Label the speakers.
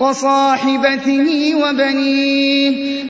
Speaker 1: وَصَاحِبَتِهِ وَبَنِيهِ